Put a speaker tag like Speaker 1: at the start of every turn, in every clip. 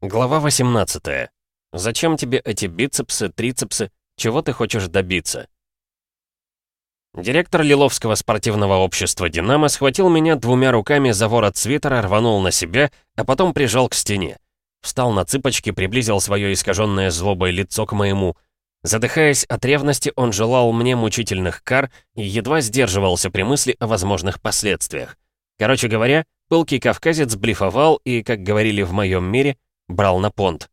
Speaker 1: Глава 18. Зачем тебе эти бицепсы, трицепсы? Чего ты хочешь добиться? Директор Лиловского спортивного общества «Динамо» схватил меня двумя руками за ворот свитера, рванул на себя, а потом прижал к стене. Встал на цыпочки, приблизил свое искаженное злобой лицо к моему. Задыхаясь от ревности, он желал мне мучительных кар и едва сдерживался при мысли о возможных последствиях. Короче говоря, пылкий кавказец блефовал и, как говорили в моем мире, брал на понт.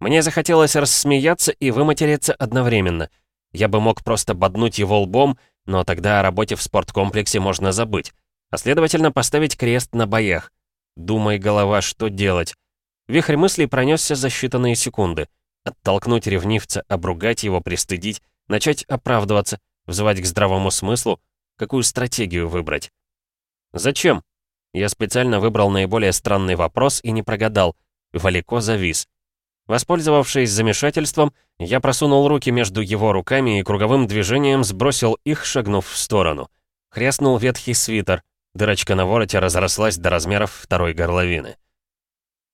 Speaker 1: Мне захотелось рассмеяться и выматериться одновременно. Я бы мог просто боднуть его лбом, но тогда о работе в спорткомплексе можно забыть, а следовательно поставить крест на боях. Думай, голова, что делать. Вихрь мыслей пронесся за считанные секунды. Оттолкнуть ревнивца, обругать его, пристыдить, начать оправдываться, взывать к здравому смыслу, какую стратегию выбрать. Зачем? Я специально выбрал наиболее странный вопрос и не прогадал — Валико завис. Воспользовавшись замешательством, я просунул руки между его руками и круговым движением сбросил их, шагнув в сторону. Хряснул ветхий свитер. Дырочка на вороте разрослась до размеров второй горловины.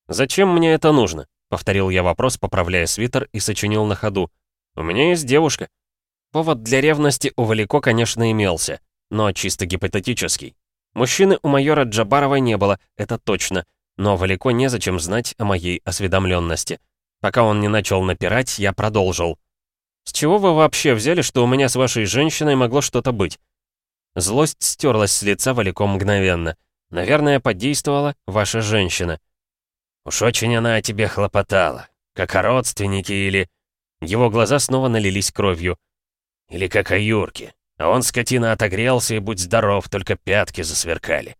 Speaker 1: «Зачем мне это нужно?» — повторил я вопрос, поправляя свитер и сочинил на ходу. «У меня есть девушка». Повод для ревности у Валико, конечно, имелся, но чисто гипотетический. Мужчины у майора Джабарова не было, это точно — но Валико незачем знать о моей осведомленности. Пока он не начал напирать, я продолжил. «С чего вы вообще взяли, что у меня с вашей женщиной могло что-то быть?» Злость стерлась с лица Валико мгновенно. «Наверное, подействовала ваша женщина».
Speaker 2: «Уж очень она о тебе хлопотала. Как о родственнике или...» Его глаза снова налились кровью. «Или как о Юрке. А он, скотина, отогрелся и будь здоров, только пятки засверкали».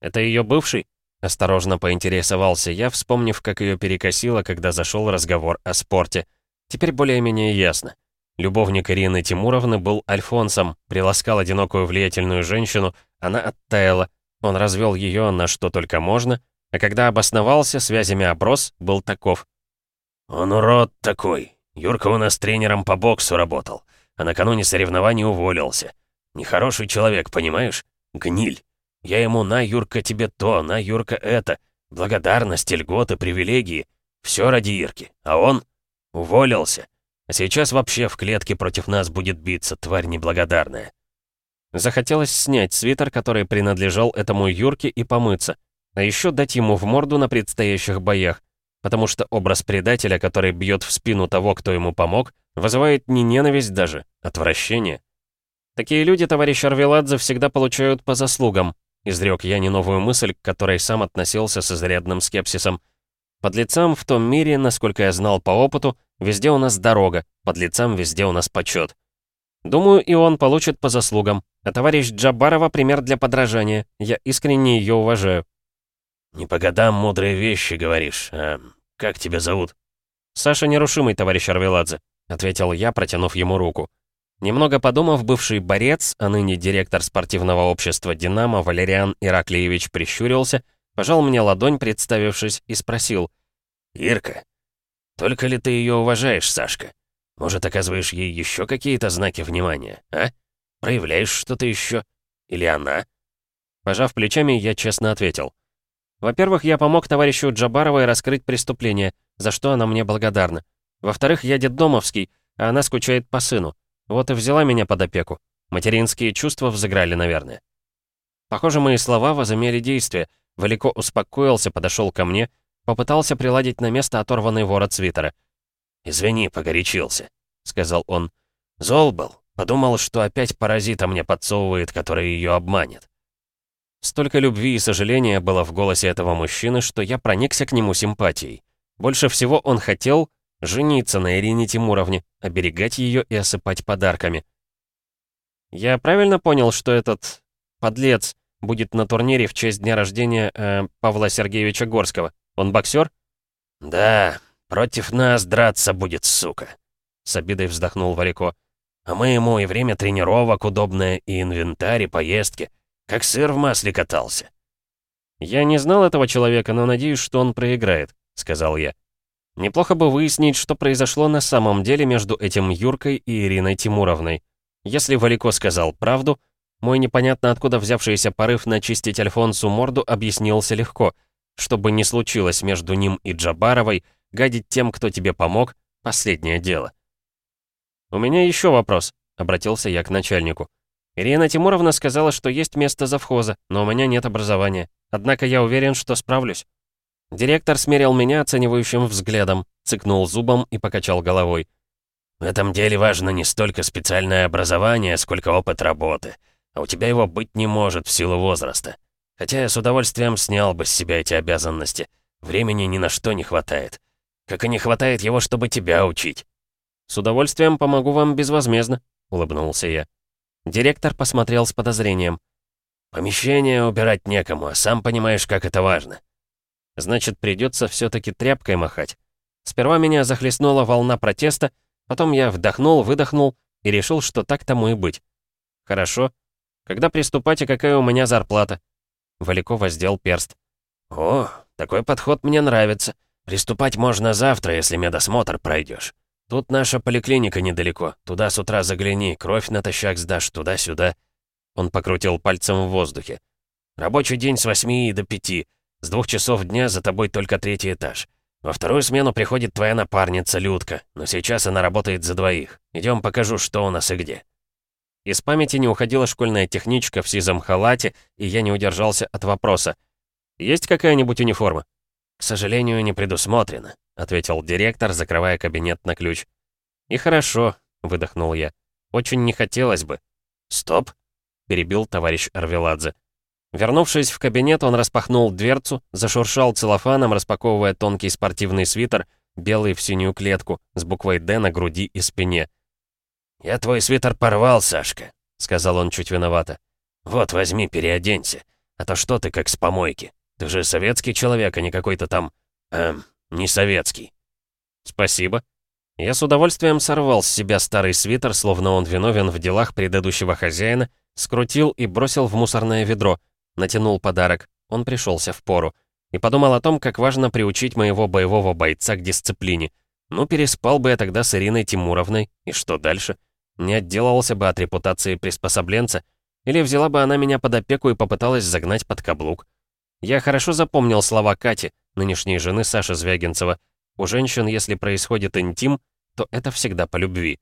Speaker 1: «Это ее бывший?» Осторожно поинтересовался я, вспомнив, как ее перекосило, когда зашел разговор о спорте. Теперь более-менее ясно. Любовник Ирины Тимуровны был Альфонсом, приласкал одинокую влиятельную женщину, она оттаяла, он развел ее на что только можно, а когда обосновался, связями оброс, был таков.
Speaker 2: «Он урод такой. Юрка у нас тренером по боксу работал, а накануне соревнований уволился. Нехороший человек, понимаешь? Гниль. Я ему «на, Юрка, тебе то, на, Юрка, это». Благодарность, льготы, привилегии. Все ради Ирки. А он уволился. А сейчас вообще в клетке против нас будет биться, тварь неблагодарная.
Speaker 1: Захотелось снять свитер, который принадлежал этому Юрке, и помыться. А еще дать ему в морду на предстоящих боях. Потому что образ предателя, который бьет в спину того, кто ему помог, вызывает не ненависть даже, отвращение. Такие люди, товарищ Арвеладзе, всегда получают по заслугам, Изрек я не новую мысль, к которой сам относился с изрядным скепсисом. Под лицам в том мире, насколько я знал по опыту, везде у нас дорога, под лицам везде у нас почет. Думаю, и он получит по заслугам. А товарищ Джабарова пример для подражания. Я искренне ее уважаю.
Speaker 2: «Не по годам мудрые вещи говоришь. А как тебя зовут?»
Speaker 1: «Саша Нерушимый, товарищ Арвеладзе», — ответил я, протянув ему руку. Немного подумав, бывший борец, а ныне директор спортивного общества «Динамо» Валериан Ираклиевич прищурился, пожал мне ладонь, представившись, и спросил.
Speaker 2: «Ирка, только ли ты ее уважаешь, Сашка? Может, оказываешь ей еще какие-то знаки внимания, а? Проявляешь что-то еще? Или она?»
Speaker 1: Пожав плечами, я честно ответил. «Во-первых, я помог товарищу Джабаровой раскрыть преступление, за что она мне благодарна. Во-вторых, я детдомовский, а она скучает по сыну. Вот и взяла меня под опеку. Материнские чувства взыграли, наверное. Похоже, мои слова возымели действие. Велико успокоился, подошел ко мне, попытался приладить на место оторванный ворот свитера.
Speaker 2: «Извини, погорячился», — сказал он. «Зол был. Подумал, что опять паразита мне подсовывает, который ее обманет».
Speaker 1: Столько любви и сожаления было в голосе этого мужчины, что я проникся к нему симпатией. Больше всего он хотел, Жениться на Ирине Тимуровне, оберегать ее и осыпать подарками. Я правильно понял, что этот подлец будет на турнире в честь дня рождения э, Павла Сергеевича Горского? Он боксер?
Speaker 2: Да, против нас драться будет, сука. С обидой вздохнул Варико. А мы ему и время тренировок удобное, и инвентарь, и поездки. Как сыр в масле катался.
Speaker 1: «Я не знал этого человека, но надеюсь, что он проиграет», — сказал я. Неплохо бы выяснить, что произошло на самом деле между этим Юркой и Ириной Тимуровной. Если Валико сказал правду, мой непонятно откуда взявшийся порыв начистить Альфонсу морду объяснился легко. Что бы ни случилось между ним и Джабаровой, гадить тем, кто тебе помог, последнее дело. «У меня еще вопрос», — обратился я к начальнику. «Ирина Тимуровна сказала, что есть место завхоза, но у меня нет образования. Однако я уверен, что справлюсь». Директор смерил меня оценивающим взглядом, цыкнул зубом и покачал головой.
Speaker 2: «В этом деле важно не столько специальное образование, сколько опыт работы. А у тебя его быть не может в силу возраста. Хотя я с удовольствием снял бы с себя эти обязанности. Времени ни на что не хватает. Как и не хватает его, чтобы тебя учить».
Speaker 1: «С удовольствием помогу вам безвозмездно», — улыбнулся я. Директор посмотрел с подозрением.
Speaker 2: «Помещение убирать некому, а сам понимаешь, как это важно».
Speaker 1: «Значит, придется все таки тряпкой махать». Сперва меня захлестнула волна протеста, потом я вдохнул, выдохнул и решил, что так тому и быть. «Хорошо. Когда приступать и какая у меня зарплата?» Валяков воздел перст.
Speaker 2: «О, такой подход мне нравится. Приступать можно завтра, если медосмотр пройдешь. Тут наша поликлиника недалеко. Туда с утра загляни, кровь натощак сдашь туда-сюда».
Speaker 1: Он покрутил пальцем в воздухе.
Speaker 2: «Рабочий день с восьми до пяти. С двух часов дня за тобой только третий этаж. Во вторую смену приходит твоя напарница, Людка, но сейчас она работает за двоих. Идем покажу, что у нас и где».
Speaker 1: Из памяти не уходила школьная техничка в сизом халате, и я не удержался от вопроса. «Есть какая-нибудь униформа?»
Speaker 2: «К сожалению, не предусмотрено», — ответил директор, закрывая кабинет на ключ.
Speaker 1: «И хорошо», — выдохнул я. «Очень не хотелось бы».
Speaker 2: «Стоп», —
Speaker 1: перебил товарищ Арвеладзе. Вернувшись в кабинет, он распахнул дверцу, зашуршал целлофаном, распаковывая тонкий спортивный свитер, белый в синюю клетку, с буквой «Д» на груди и спине.
Speaker 2: «Я твой свитер порвал, Сашка», — сказал он чуть виновато. «Вот, возьми, переоденься. А то что ты как с помойки? Ты же советский человек, а не какой-то там... Эм, не советский».
Speaker 1: «Спасибо». Я с удовольствием сорвал с себя старый свитер, словно он виновен в делах предыдущего хозяина, скрутил и бросил в мусорное ведро, натянул подарок, он пришелся в пору, и подумал о том, как важно приучить моего боевого бойца к дисциплине. Ну, переспал бы я тогда с Ириной Тимуровной, и что дальше? Не отделался бы от репутации приспособленца, или взяла бы она меня под опеку и попыталась загнать под каблук. Я хорошо запомнил слова Кати, нынешней жены Саши Звягинцева. У женщин, если происходит интим, то это всегда по любви.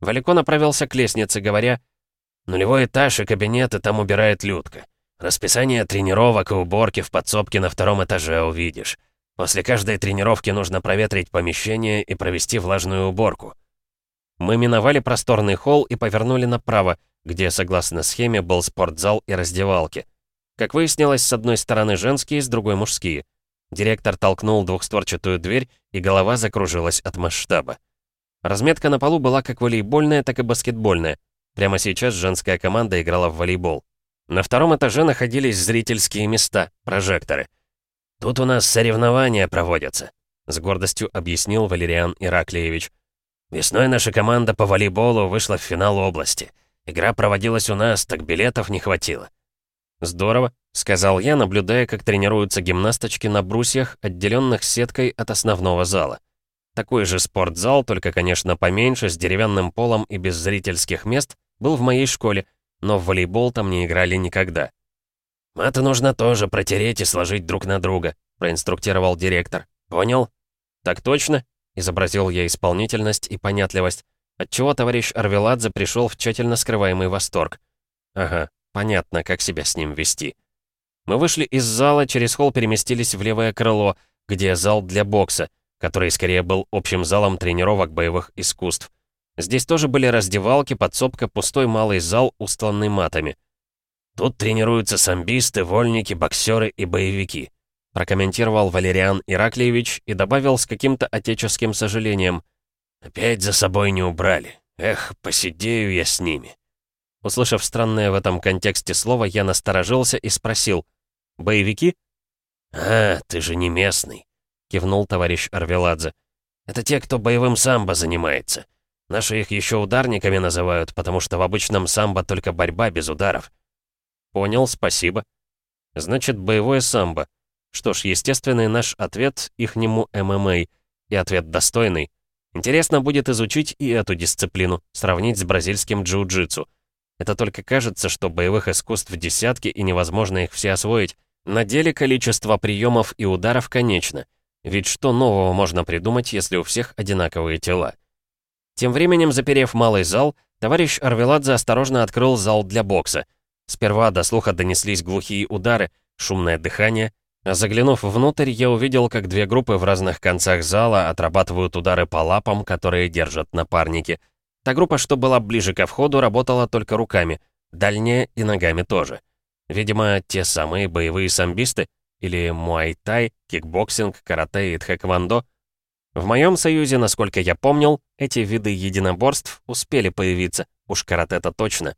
Speaker 1: Валико направился к лестнице, говоря, «Нулевой этаж и кабинеты там убирает Людка. Расписание тренировок и уборки в подсобке на втором этаже увидишь. После каждой тренировки нужно проветрить помещение и провести влажную уборку. Мы миновали просторный холл и повернули направо, где, согласно схеме, был спортзал и раздевалки. Как выяснилось, с одной стороны женские, с другой мужские. Директор толкнул двухстворчатую дверь, и голова закружилась от масштаба. Разметка на полу была как волейбольная, так и баскетбольная. Прямо сейчас женская команда играла в волейбол. На втором этаже находились зрительские места, прожекторы. «Тут у нас соревнования проводятся», — с гордостью объяснил Валериан Ираклиевич. «Весной наша команда по волейболу вышла в финал области. Игра проводилась у нас, так билетов не хватило». «Здорово», — сказал я, наблюдая, как тренируются гимнасточки на брусьях, отделенных сеткой от основного зала. Такой же спортзал, только, конечно, поменьше, с деревянным полом и без зрительских мест, был в моей школе, но в волейбол там не играли никогда. «Маты нужно тоже протереть и сложить друг на друга», — проинструктировал директор. «Понял?» «Так точно?» — изобразил я исполнительность и понятливость, отчего товарищ Арвеладзе пришел в тщательно скрываемый восторг. «Ага, понятно, как себя с ним вести». Мы вышли из зала, через холл переместились в левое крыло, где зал для бокса, который скорее был общим залом тренировок боевых искусств. Здесь тоже были раздевалки, подсобка, пустой малый зал, устланный матами. «Тут тренируются самбисты, вольники, боксеры и боевики», прокомментировал Валериан Ираклиевич и добавил с каким-то отеческим сожалением. «Опять за собой не убрали. Эх, посидею я с ними». Услышав странное в этом контексте слово, я насторожился и спросил. «Боевики?» «А, ты же не местный», — кивнул товарищ Арвеладзе. «Это те, кто боевым самбо занимается. Наши их еще ударниками называют, потому что в обычном самбо только борьба без ударов. Понял, спасибо. Значит, боевое самбо. Что ж, естественный наш ответ ихнему ММА. И ответ достойный. Интересно будет изучить и эту дисциплину, сравнить с бразильским джиу-джитсу. Это только кажется, что боевых искусств десятки и невозможно их все освоить, На деле количество приемов и ударов конечно. Ведь что нового можно придумать, если у всех одинаковые тела? Тем временем, заперев малый зал, товарищ Арвеладзе осторожно открыл зал для бокса. Сперва до слуха донеслись глухие удары, шумное дыхание, а заглянув внутрь, я увидел, как две группы в разных концах зала отрабатывают удары по лапам, которые держат напарники. Та группа, что была ближе ко входу, работала только руками, дальняя и ногами тоже. Видимо, те самые боевые самбисты, или муай-тай, кикбоксинг, карате и тхэквондо. В моем союзе, насколько я помнил, эти виды единоборств успели появиться, уж карате-то точно.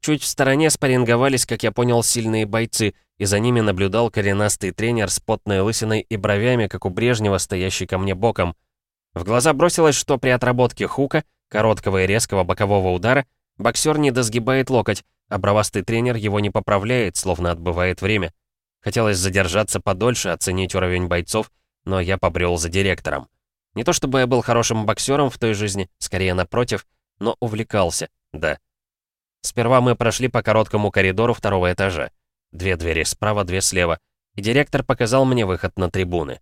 Speaker 1: Чуть в стороне спарринговались, как я понял, сильные бойцы, и за ними наблюдал коренастый тренер с потной лысиной и бровями, как у Брежнева, стоящий ко мне боком. В глаза бросилось, что при отработке хука, короткого и резкого бокового удара, боксер не досгибает локоть, а бровастый тренер его не поправляет, словно отбывает время. Хотелось задержаться подольше, оценить уровень бойцов, но я побрел за директором. Не то чтобы я был хорошим боксером в той жизни, скорее напротив, но увлекался, да. Сперва мы прошли по короткому коридору второго этажа. Две двери справа, две слева, и директор показал мне выход на трибуны.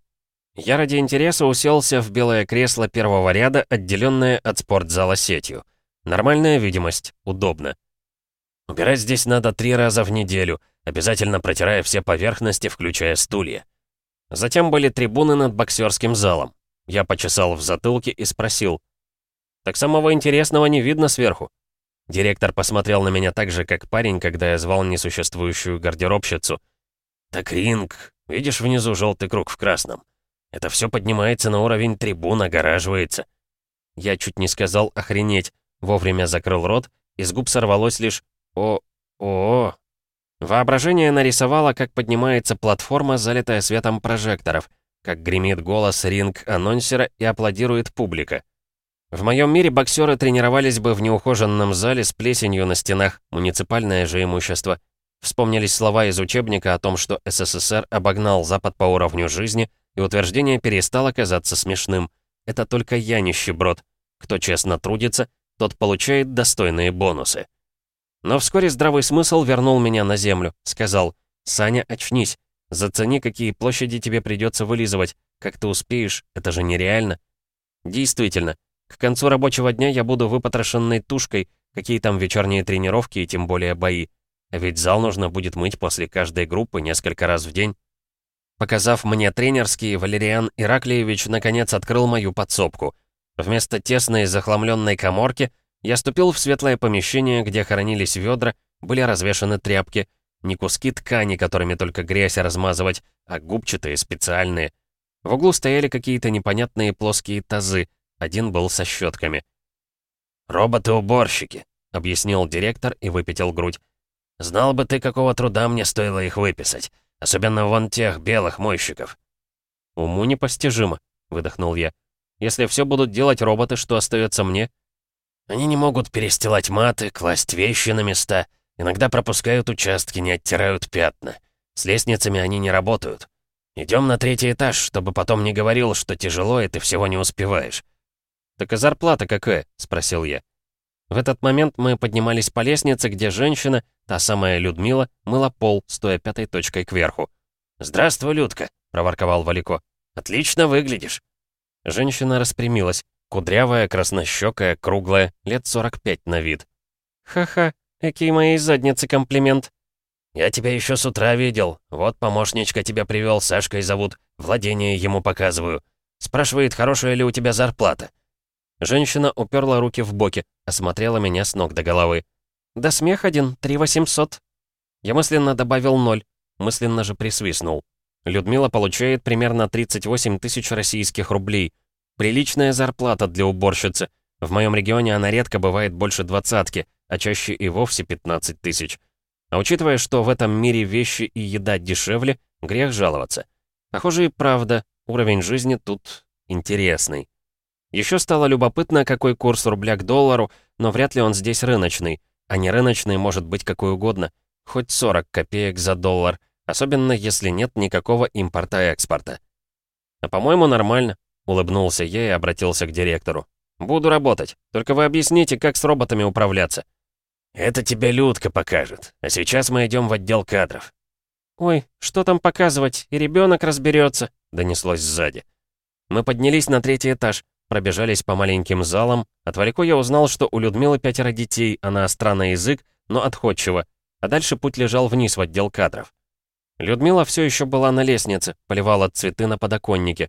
Speaker 1: Я ради интереса уселся в белое кресло первого ряда, отделенное от спортзала сетью. Нормальная видимость, удобно. Убирать здесь надо три раза в неделю, обязательно протирая все поверхности, включая стулья. Затем были трибуны над боксерским залом. Я почесал в затылке и спросил. «Так самого интересного не видно сверху?» Директор посмотрел на меня так же, как парень, когда я звал несуществующую гардеробщицу. «Так ринг, видишь внизу желтый круг в красном? Это все поднимается на уровень трибун, огораживается». Я чуть не сказал «охренеть», вовремя закрыл рот, и с губ сорвалось лишь о... о... Воображение нарисовало, как поднимается платформа, залитая светом прожекторов, как гремит голос ринг-анонсера и аплодирует публика. В моем мире боксеры тренировались бы в неухоженном зале с плесенью на стенах, муниципальное же имущество. Вспомнились слова из учебника о том, что СССР обогнал Запад по уровню жизни, и утверждение перестало казаться смешным. Это только я нищеброд. Кто честно трудится, тот получает достойные бонусы. Но вскоре здравый смысл вернул меня на землю. Сказал, «Саня, очнись. Зацени, какие площади тебе придется вылизывать. Как ты успеешь, это же нереально». Действительно, к концу рабочего дня я буду выпотрошенной тушкой, какие там вечерние тренировки и тем более бои. Ведь зал нужно будет мыть после каждой группы несколько раз в день. Показав мне тренерский, Валериан Ираклиевич наконец открыл мою подсобку. Вместо тесной захламленной коморки я ступил в светлое помещение, где хранились ведра, были развешаны тряпки, не куски ткани, которыми только грязь размазывать, а губчатые, специальные. В углу стояли какие-то непонятные плоские тазы, один был со щетками. «Роботы-уборщики», — объяснил директор и выпятил грудь. «Знал бы ты, какого труда мне стоило их выписать, особенно вон тех белых мойщиков». «Уму непостижимо», — выдохнул я. «Если все будут делать роботы, что остается мне?» Они не могут перестилать маты, класть вещи на места. Иногда пропускают участки, не оттирают пятна. С лестницами они не работают. Идем на третий этаж, чтобы потом не говорил, что тяжело, и ты всего не успеваешь. «Так и зарплата какая?» — спросил я. В этот момент мы поднимались по лестнице, где женщина, та самая Людмила, мыла пол, стоя пятой точкой кверху. «Здравствуй, Людка», — проворковал Валико. «Отлично выглядишь». Женщина распрямилась. Кудрявая, краснощекая, круглая, лет 45 на вид. «Ха-ха, какие моей задницы комплимент!» «Я тебя еще с утра видел. Вот помощничка тебя привел, Сашкой зовут. Владение ему показываю. Спрашивает, хорошая ли у тебя зарплата». Женщина уперла руки в боки, осмотрела меня с ног до головы. «Да смех один, три восемьсот». Я мысленно добавил ноль, мысленно же присвистнул. Людмила получает примерно 38 тысяч российских рублей — Приличная зарплата для уборщицы. В моем регионе она редко бывает больше двадцатки, а чаще и вовсе 15 тысяч. А учитывая, что в этом мире вещи и еда дешевле, грех жаловаться. Похоже и правда, уровень жизни тут интересный. Еще стало любопытно, какой курс рубля к доллару, но вряд ли он здесь рыночный. А не рыночный может быть какой угодно. Хоть 40 копеек за доллар, особенно если нет никакого импорта-экспорта. А по-моему, нормально. Улыбнулся я и обратился к директору. «Буду работать. Только вы объясните, как с роботами управляться». «Это тебе Людка покажет. А сейчас мы идем в отдел кадров».
Speaker 3: «Ой, что там показывать? И ребенок разберется», — донеслось сзади. Мы поднялись на третий этаж, пробежались по маленьким залам. От Валико я узнал, что у Людмилы пятеро детей, она остра на язык, но отходчива. А дальше путь лежал вниз в отдел кадров. Людмила все еще была на лестнице, поливала цветы на подоконнике.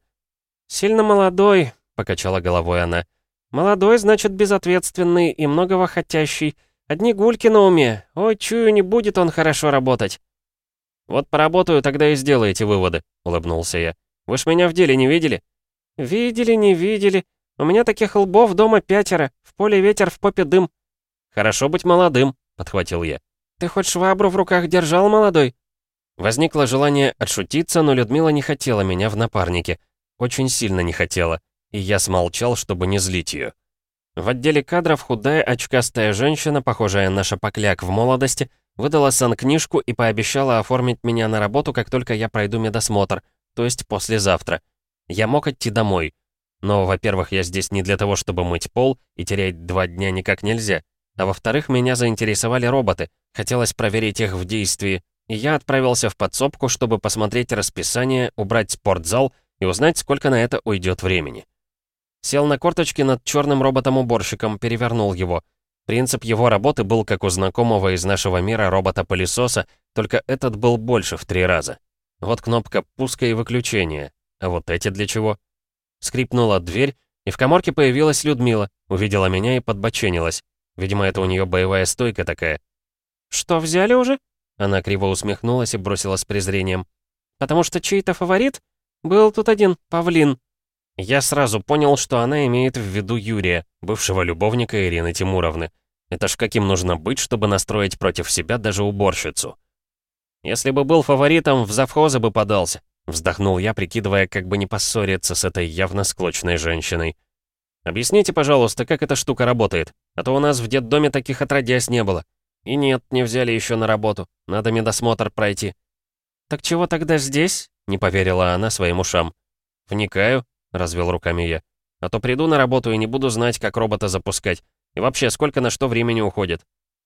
Speaker 3: «Сильно молодой», — покачала головой она. «Молодой, значит, безответственный и многого хотящий. Одни гульки на уме. Ой, чую, не будет он хорошо работать». «Вот поработаю, тогда и сделаете выводы», — улыбнулся я. «Вы ж меня в деле не видели?» «Видели, не видели. У меня таких лбов дома пятеро. В поле ветер, в попе дым».
Speaker 1: «Хорошо быть молодым», — подхватил я.
Speaker 3: «Ты хоть швабру в руках держал, молодой?»
Speaker 1: Возникло желание отшутиться, но Людмила не хотела меня в напарнике. Очень сильно не хотела. И я смолчал, чтобы не злить ее. В отделе кадров худая очкастая женщина, похожая на шапокляк в молодости, выдала санкнижку и пообещала оформить меня на работу, как только я пройду медосмотр, то есть послезавтра. Я мог идти домой. Но, во-первых, я здесь не для того, чтобы мыть пол, и терять два дня никак нельзя. А во-вторых, меня заинтересовали роботы. Хотелось проверить их в действии, и я отправился в подсобку, чтобы посмотреть расписание, убрать спортзал и узнать, сколько на это уйдет времени. Сел на корточки над черным роботом-уборщиком, перевернул его. Принцип его работы был как у знакомого из нашего мира робота-пылесоса, только этот был больше в три раза. Вот кнопка пуска и выключения. А вот эти для чего? Скрипнула дверь, и в коморке появилась Людмила, увидела меня и подбоченилась. Видимо, это у нее боевая стойка такая.
Speaker 3: «Что, взяли уже?»
Speaker 1: Она криво усмехнулась и бросила с презрением.
Speaker 3: «Потому что чей-то фаворит? Был тут один, Павлин».
Speaker 1: Я сразу понял, что она имеет в виду Юрия, бывшего любовника Ирины Тимуровны. Это ж каким нужно быть, чтобы настроить против себя даже уборщицу. Если бы был фаворитом, в завхозы бы подался. Вздохнул я, прикидывая, как бы не поссориться с этой явно склочной женщиной. «Объясните, пожалуйста, как эта штука работает? А то у нас в детдоме таких отродясь не было. И нет, не взяли еще на работу. Надо медосмотр пройти».
Speaker 3: «Так чего тогда здесь?» — не поверила она своим ушам.
Speaker 1: «Вникаю», — развел руками я. «А то приду на работу и не буду знать, как робота запускать. И вообще, сколько на что времени уходит.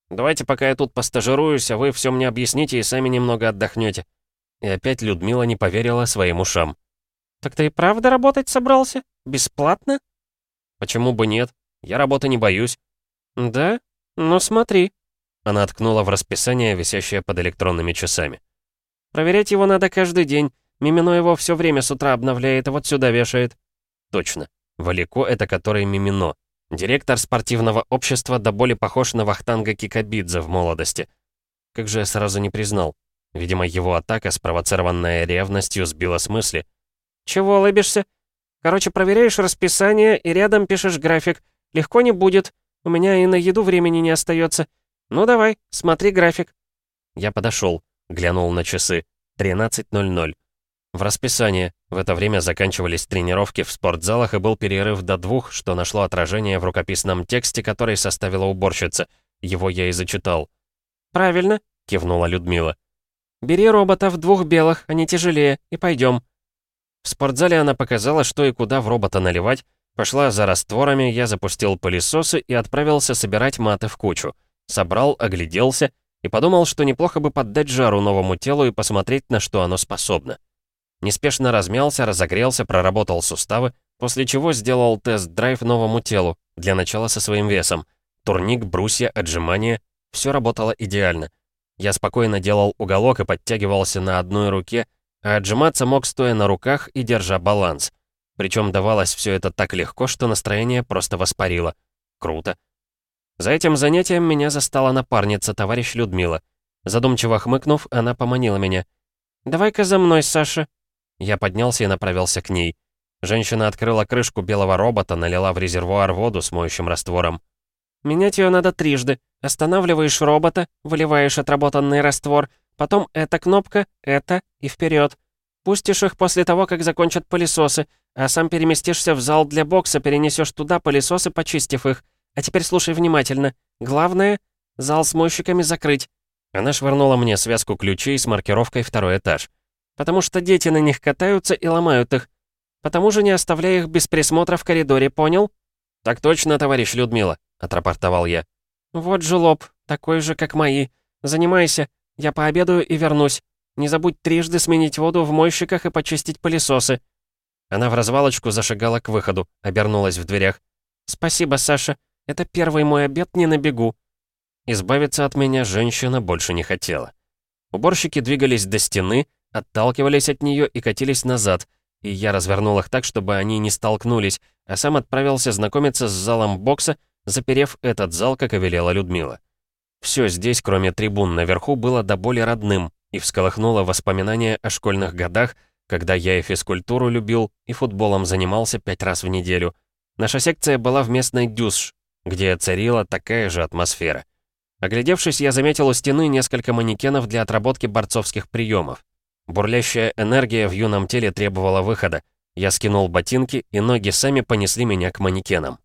Speaker 1: Давайте пока я тут постажируюсь, а вы все мне объясните и сами немного отдохнете. И опять Людмила не поверила своим ушам.
Speaker 3: «Так ты и правда работать собрался? Бесплатно?»
Speaker 1: «Почему бы нет? Я работы не боюсь».
Speaker 3: «Да? Ну смотри».
Speaker 1: Она ткнула в расписание, висящее под электронными часами.
Speaker 3: «Проверять его надо каждый день. Мимино его все время с утра обновляет, и вот сюда вешает».
Speaker 1: «Точно. Валико — это который Мимино. Директор спортивного общества до боли похож на Вахтанга Кикабидзе в молодости. Как же я сразу не признал. Видимо, его атака, спровоцированная ревностью, сбила с мысли.
Speaker 3: «Чего улыбишься? Короче, проверяешь расписание и рядом пишешь график. Легко не будет. У меня и на еду времени не остается. Ну давай, смотри график».
Speaker 1: Я подошел, глянул на часы. 13.00. В расписание. В это время заканчивались тренировки в спортзалах и был перерыв до двух, что нашло отражение в рукописном тексте, который составила уборщица. Его я и зачитал.
Speaker 3: «Правильно», — кивнула Людмила. «Бери робота в двух белых, они тяжелее, и пойдем».
Speaker 1: В спортзале она показала, что и куда в робота наливать. Пошла за растворами, я запустил пылесосы и отправился собирать маты в кучу. Собрал, огляделся и подумал, что неплохо бы поддать жару новому телу и посмотреть, на что оно способно. Неспешно размялся, разогрелся, проработал суставы, после чего сделал тест-драйв новому телу, для начала со своим весом. Турник, брусья, отжимания — все работало идеально. Я спокойно делал уголок и подтягивался на одной руке, а отжиматься мог стоя на руках и держа баланс. Причем давалось все это так легко, что настроение просто воспарило. Круто. За этим занятием меня застала напарница, товарищ Людмила. Задумчиво хмыкнув, она поманила меня.
Speaker 3: «Давай-ка за мной, Саша».
Speaker 1: Я поднялся и направился к ней. Женщина открыла крышку белого робота, налила в резервуар воду с моющим раствором.
Speaker 3: «Менять ее надо трижды. Останавливаешь робота, выливаешь отработанный раствор, потом эта кнопка, это и вперед. Пустишь их после того, как закончат пылесосы, а сам переместишься в зал для бокса, перенесешь туда пылесосы, почистив их. А теперь слушай внимательно. Главное — зал с мойщиками закрыть».
Speaker 1: Она швырнула мне связку ключей с маркировкой «Второй этаж»
Speaker 3: потому что дети на них катаются и ломают их. Потому же не оставляй их без присмотра в коридоре, понял?»
Speaker 1: «Так точно, товарищ Людмила», — отрапортовал я.
Speaker 3: «Вот же лоб, такой же, как мои. Занимайся, я пообедаю и вернусь. Не забудь трижды сменить воду в мойщиках и почистить пылесосы». Она в развалочку зашагала к выходу, обернулась в дверях. «Спасибо, Саша. Это первый мой обед не на бегу». Избавиться от меня женщина больше не хотела. Уборщики двигались до стены, отталкивались от нее и катились назад, и я развернул их так, чтобы они не столкнулись, а сам отправился знакомиться с залом бокса, заперев этот зал, как и велела Людмила. Все здесь, кроме трибун наверху, было до боли родным и всколыхнуло воспоминания о школьных годах, когда я и физкультуру любил, и футболом занимался пять раз в неделю. Наша секция была в местной Дюсш, где царила такая же атмосфера. Оглядевшись, я заметил у стены несколько манекенов для отработки борцовских приемов. Бурлящая энергия в юном теле требовала выхода. Я скинул ботинки, и ноги сами понесли меня к манекенам.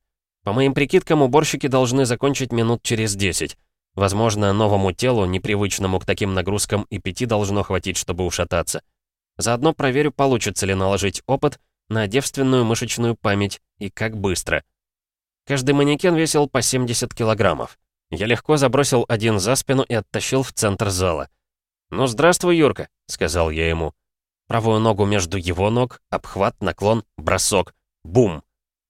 Speaker 3: По моим прикидкам, уборщики должны закончить минут через 10. Возможно, новому телу, непривычному к таким нагрузкам, и пяти должно хватить, чтобы ушататься. Заодно проверю, получится ли наложить опыт на девственную мышечную память и как быстро. Каждый манекен весил по 70 килограммов. Я легко забросил один за спину и оттащил в центр зала. «Ну, здравствуй, Юрка», — сказал я ему. Правую ногу между его ног, обхват, наклон, бросок. Бум!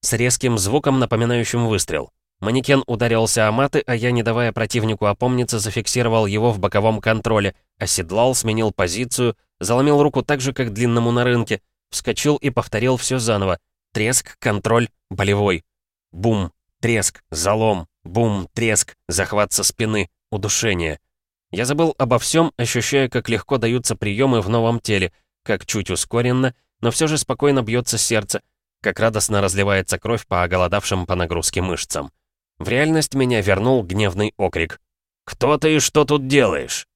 Speaker 3: С резким звуком, напоминающим выстрел. Манекен ударился о маты, а я, не давая противнику опомниться, зафиксировал его в боковом контроле, оседлал, сменил позицию, заломил руку так же, как длинному на рынке, вскочил и повторил все заново. Треск, контроль, болевой. Бум, треск, залом, Бум, треск, захват со спины, удушение. Я забыл обо всем, ощущая, как легко даются приемы в новом теле, как чуть ускоренно, но все же спокойно бьется сердце, как радостно разливается кровь по оголодавшим по нагрузке мышцам. В реальность меня вернул гневный окрик. «Кто ты и что тут делаешь?»